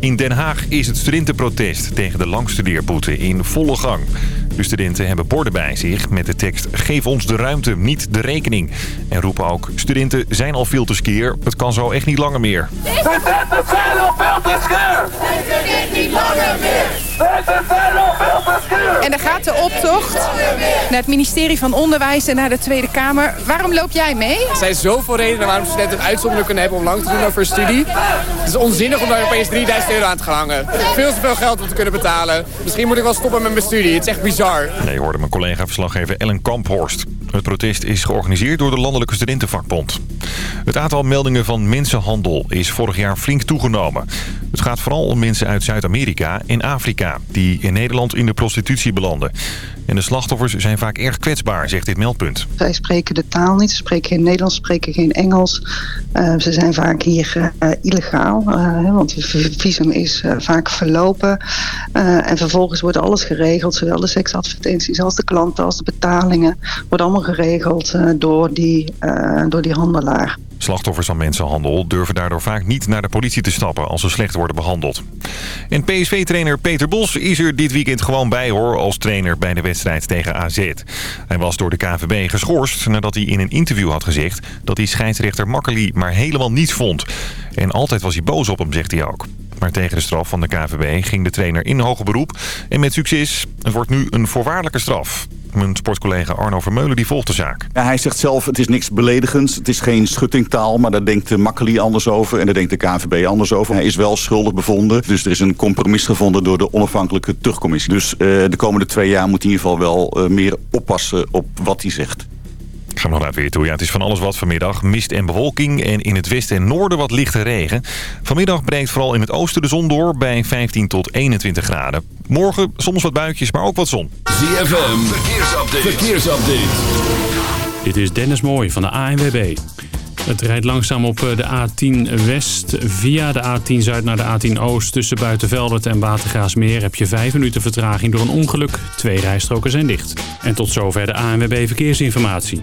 In Den Haag is het studentenprotest tegen de langstudeerboete in volle gang. De studenten hebben borden bij zich met de tekst... geef ons de ruimte, niet de rekening. En roepen ook, studenten zijn al veel te skeer. Het kan zo echt niet langer meer. Studenten zijn al veel te skeer! Niet langer meer! Veel te skeer! En dan gaat de optocht naar het ministerie van Onderwijs en naar de Tweede Kamer. Waarom loop jij mee? Er zijn zoveel redenen waarom studenten een uitzondering kunnen hebben om lang te doen over een studie. Het is onzinnig om daar opeens 3000 euro aan. Veel te veel geld om te kunnen betalen. Misschien moet ik wel stoppen met mijn studie. Het is echt bizar. Nee, hoorde mijn collega-verslaggever Ellen Kamphorst. Het protest is georganiseerd door de Landelijke Studentenvakbond. Het aantal meldingen van mensenhandel is vorig jaar flink toegenomen. Het gaat vooral om mensen uit Zuid-Amerika en Afrika... die in Nederland in de prostitutie belanden. En de slachtoffers zijn vaak erg kwetsbaar, zegt dit meldpunt. Zij spreken de taal niet, ze spreken geen Nederlands, spreken geen Engels. Uh, ze zijn vaak hier uh, illegaal, uh, want het visum is vaak verlopen. en vervolgens wordt alles geregeld, zowel de seksadvertenties als de klanten als de betalingen... wordt allemaal geregeld door, die, door die handelaar. Slachtoffers van mensenhandel durven daardoor vaak niet naar de politie te stappen als ze slecht worden behandeld. En PSV-trainer Peter Bos is er dit weekend gewoon bij hoor als trainer bij de wedstrijd tegen AZ. Hij was door de KVB geschorst nadat hij in een interview had gezegd dat hij scheidsrechter Makkeli maar helemaal niets vond. En altijd was hij boos op hem, zegt hij ook. Maar tegen de straf van de KVB ging de trainer in hoger beroep. En met succes. Het wordt nu een voorwaardelijke straf. Mijn sportcollega Arno Vermeulen die volgt de zaak. Hij zegt zelf, het is niks beledigends. Het is geen schuttingtaal, maar daar denkt de Makkeli anders over. En daar denkt de KVB anders over. Hij is wel schuldig bevonden. Dus er is een compromis gevonden door de onafhankelijke terugcommissie. Dus uh, de komende twee jaar moet hij in ieder geval wel uh, meer oppassen op wat hij zegt. Gaan we nog naar het weer toe. Ja, het is van alles wat vanmiddag. Mist en bewolking en in het westen en noorden wat lichte regen. Vanmiddag breekt vooral in het oosten de zon door bij 15 tot 21 graden. Morgen soms wat buitjes, maar ook wat zon. ZFM, verkeersupdate. verkeersupdate. Dit is Dennis Mooij van de ANWB. Het rijdt langzaam op de A10 West via de A10 Zuid naar de A10 Oost. Tussen Buitenveldert en Watergraasmeer heb je 5 minuten vertraging door een ongeluk. Twee rijstroken zijn dicht. En tot zover de ANWB Verkeersinformatie.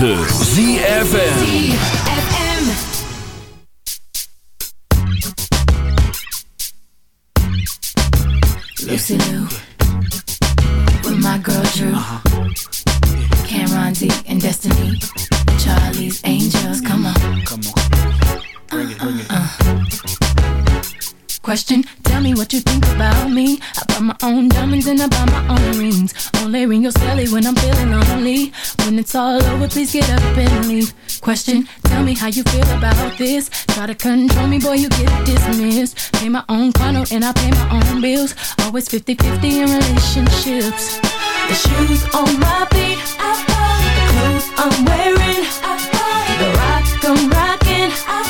106.9 ZFN you feel about this. Try to control me, boy, you get dismissed. Pay my own condo and I pay my own bills. Always 50-50 in relationships. The shoes on my feet, I buy. The clothes I'm wearing, I buy. The rock I'm rocking, I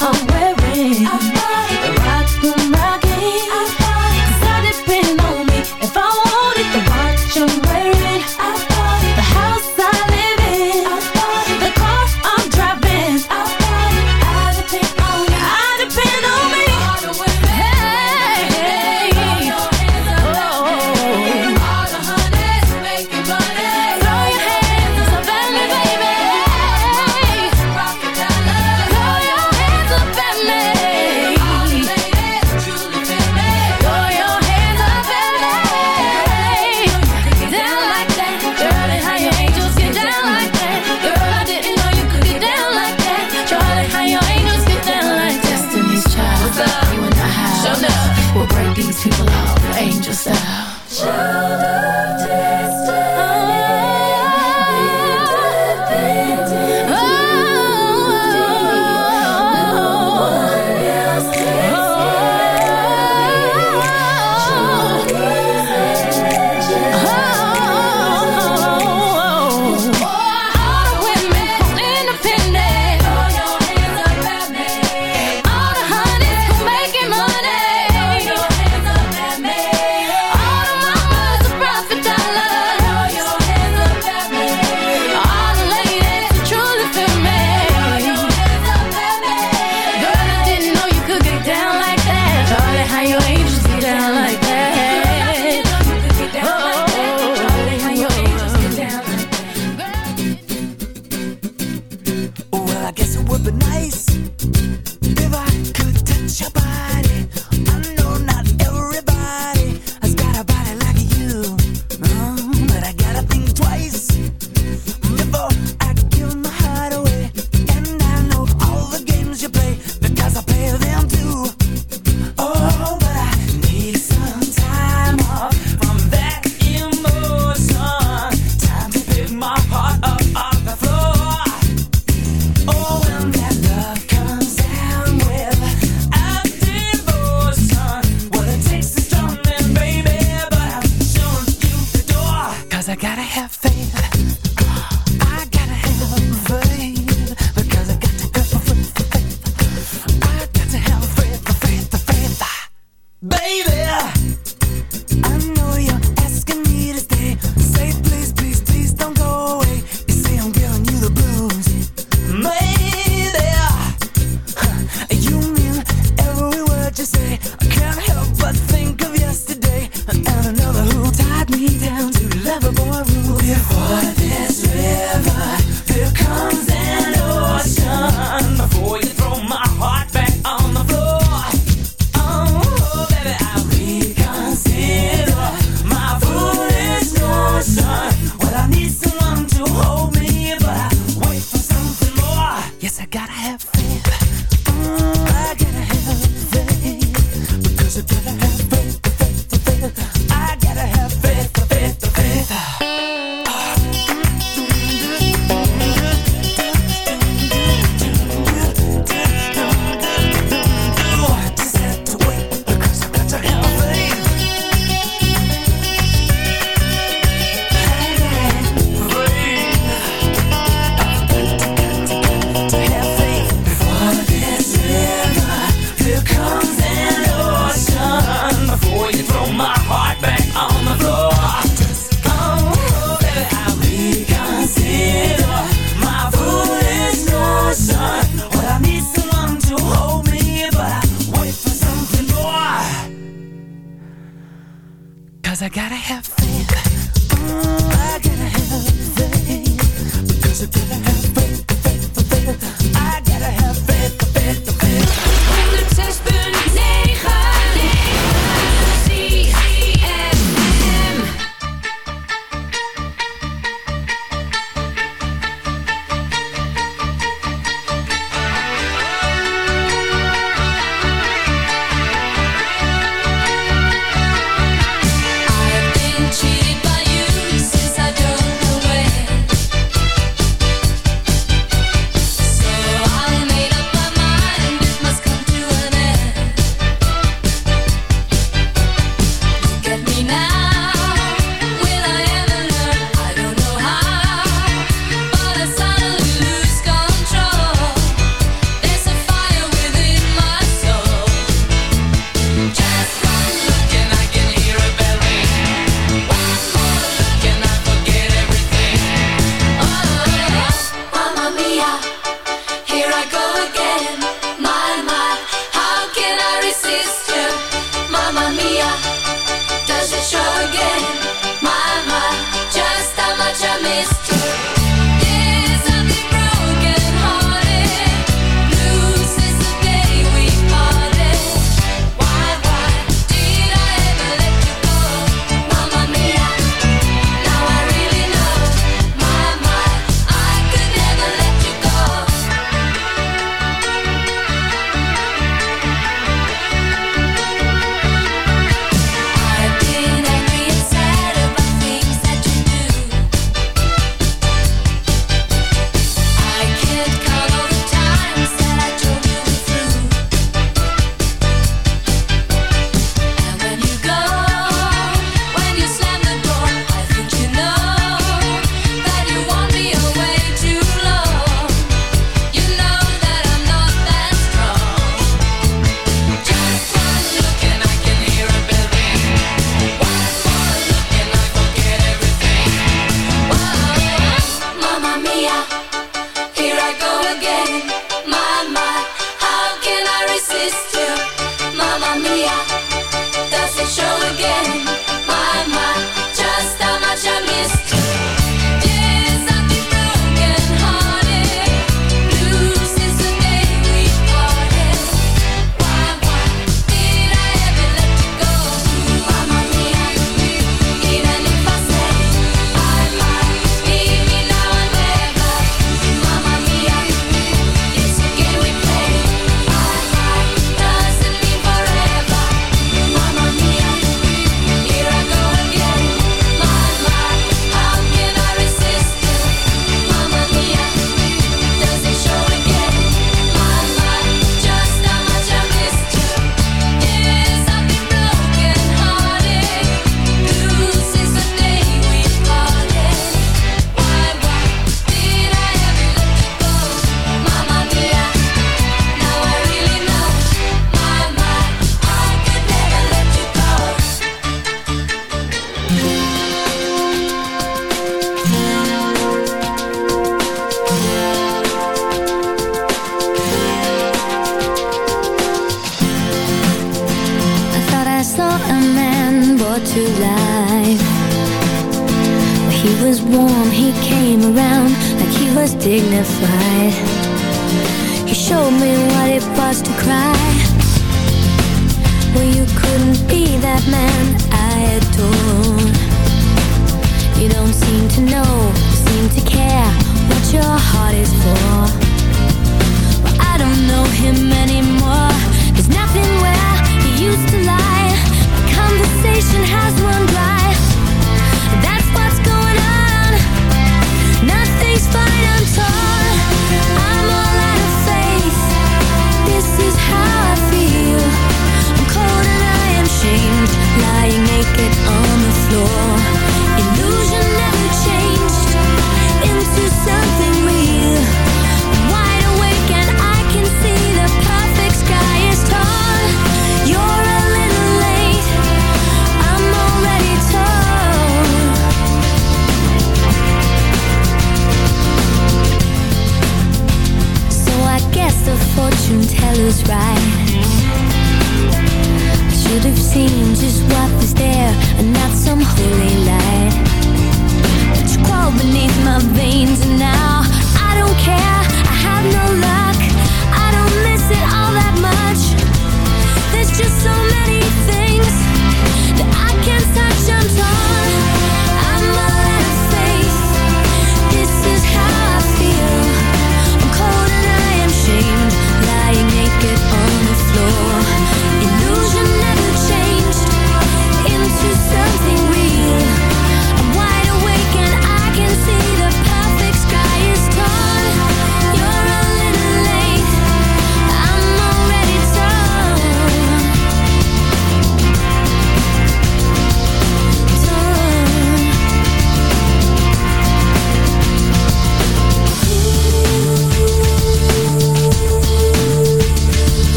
I'm wearing, the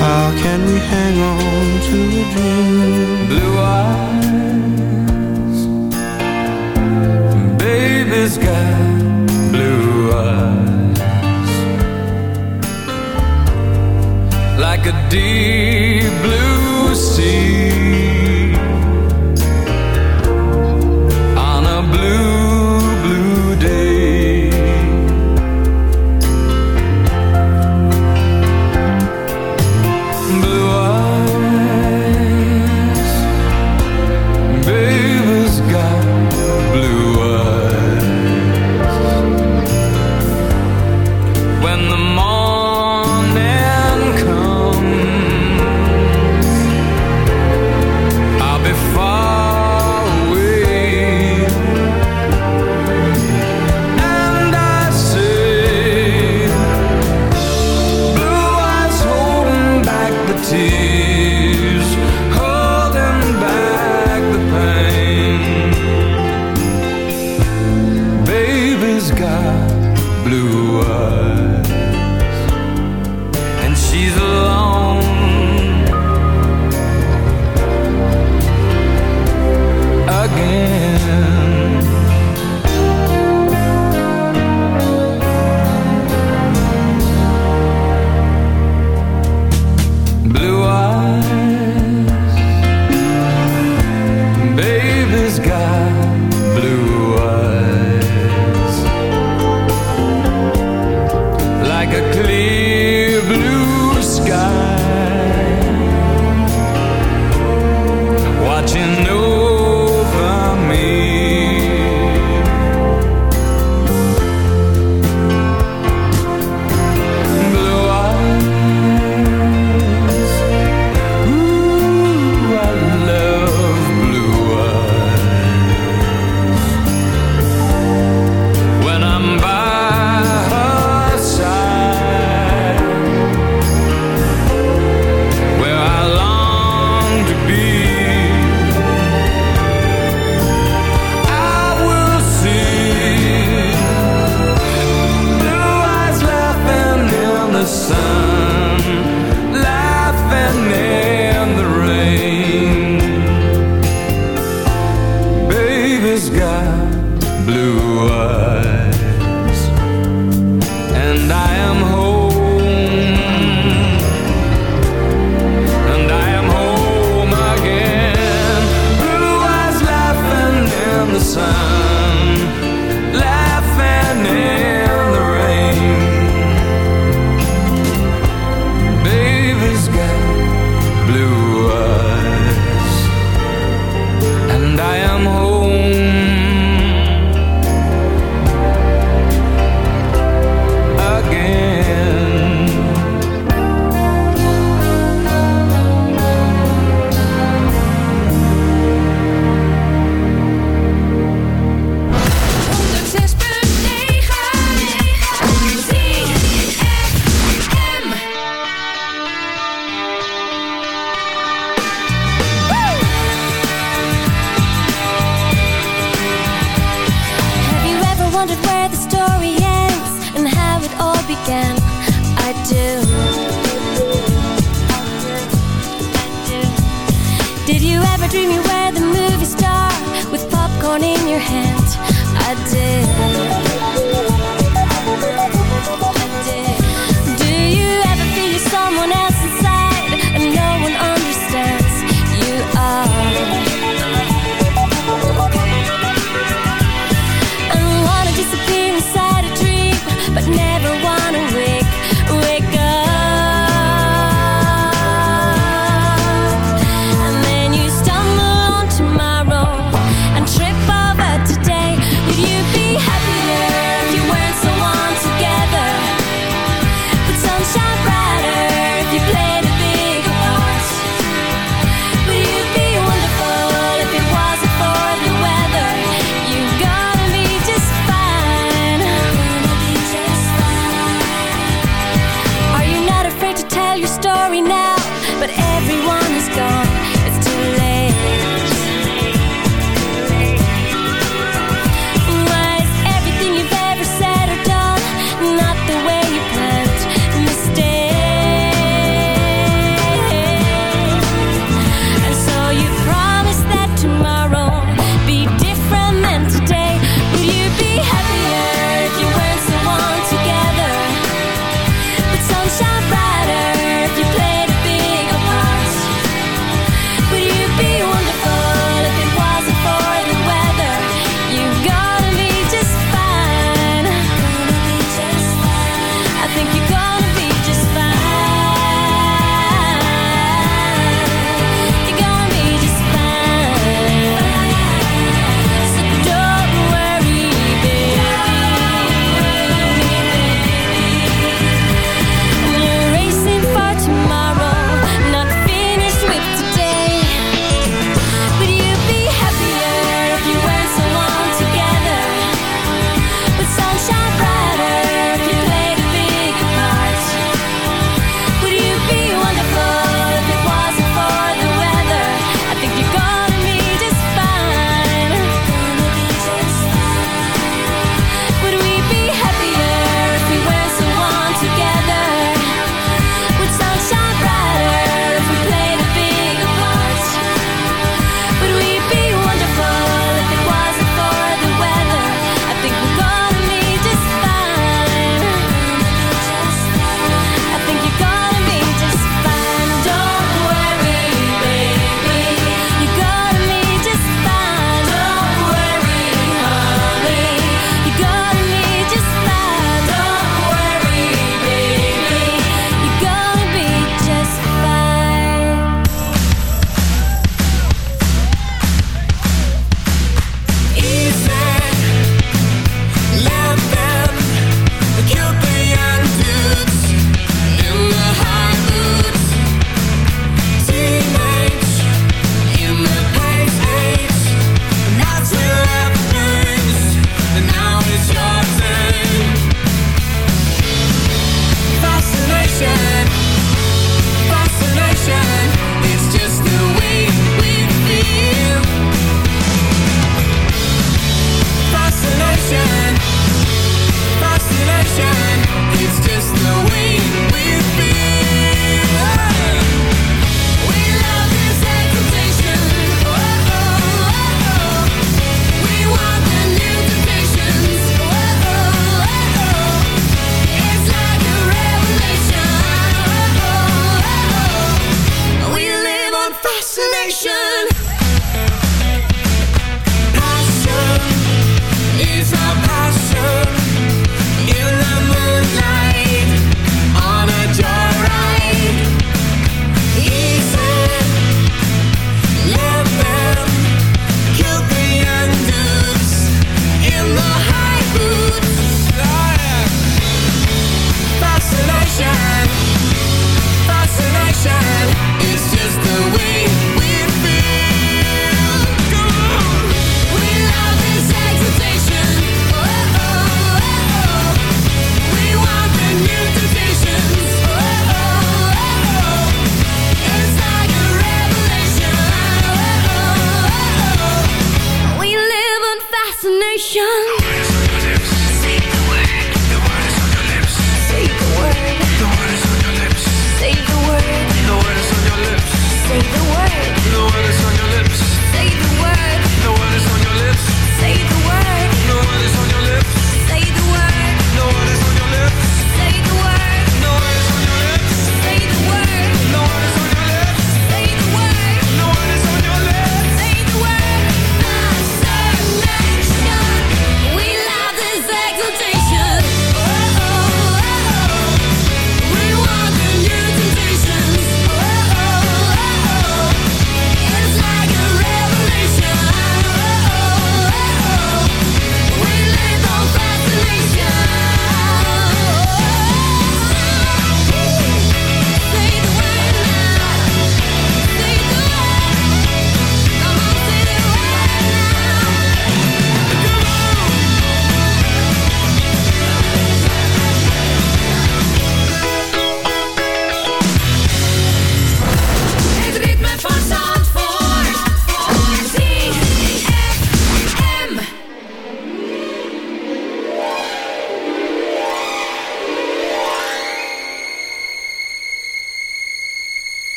How can we hang on to a dream? Blue eyes, baby's got blue eyes, like a deep blue sea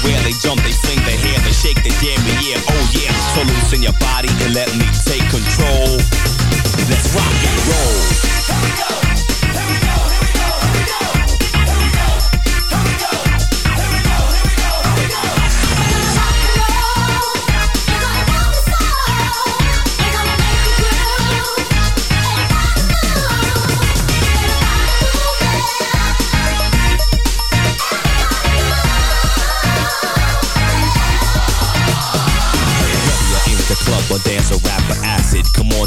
Everywhere, they jump, they swing their hair, they shake their dairy, yeah, oh yeah. So loosen your body and let me take control. Let's rock and roll.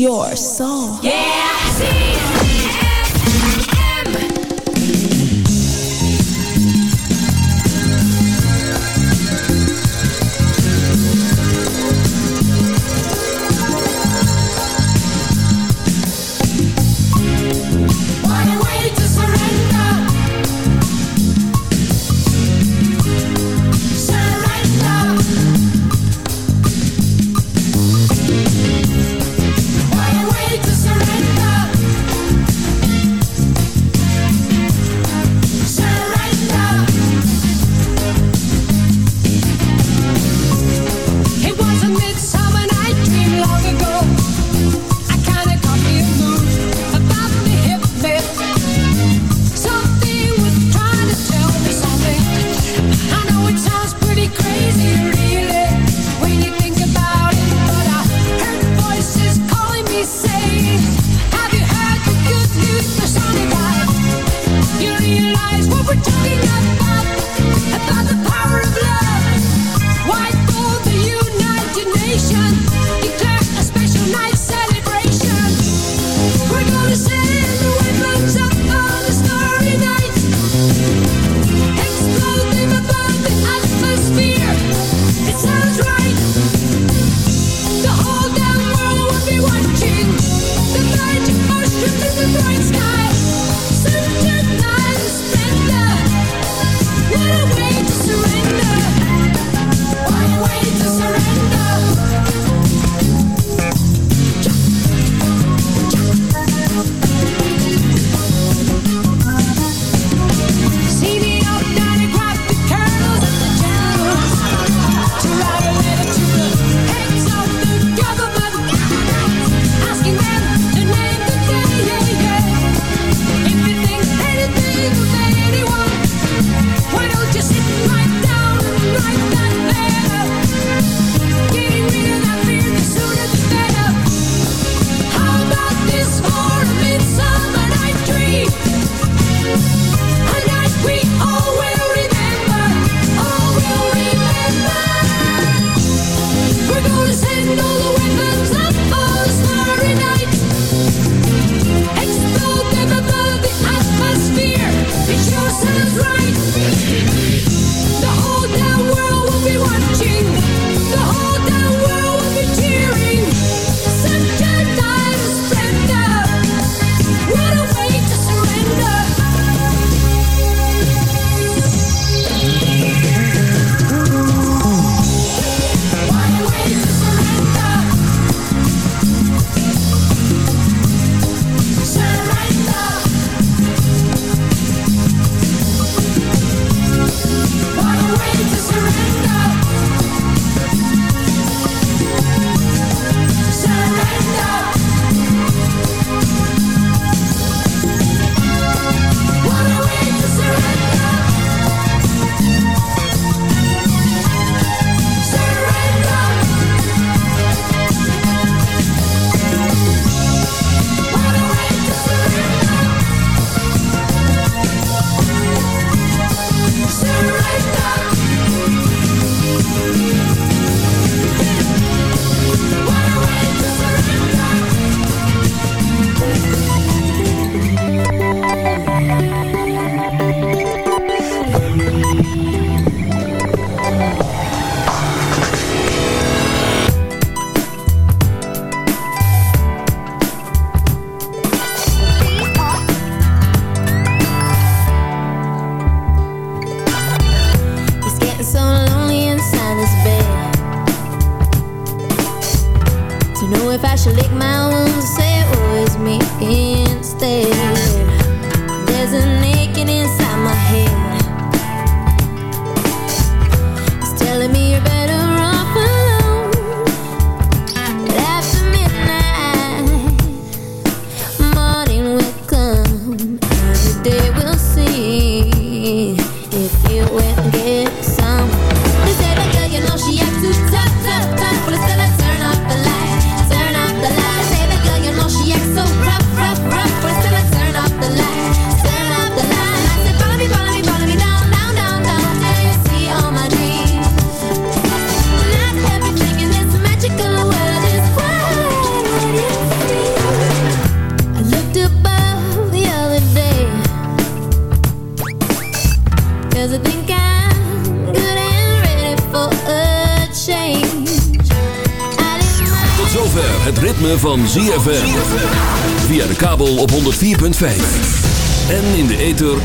Your soul. Yeah.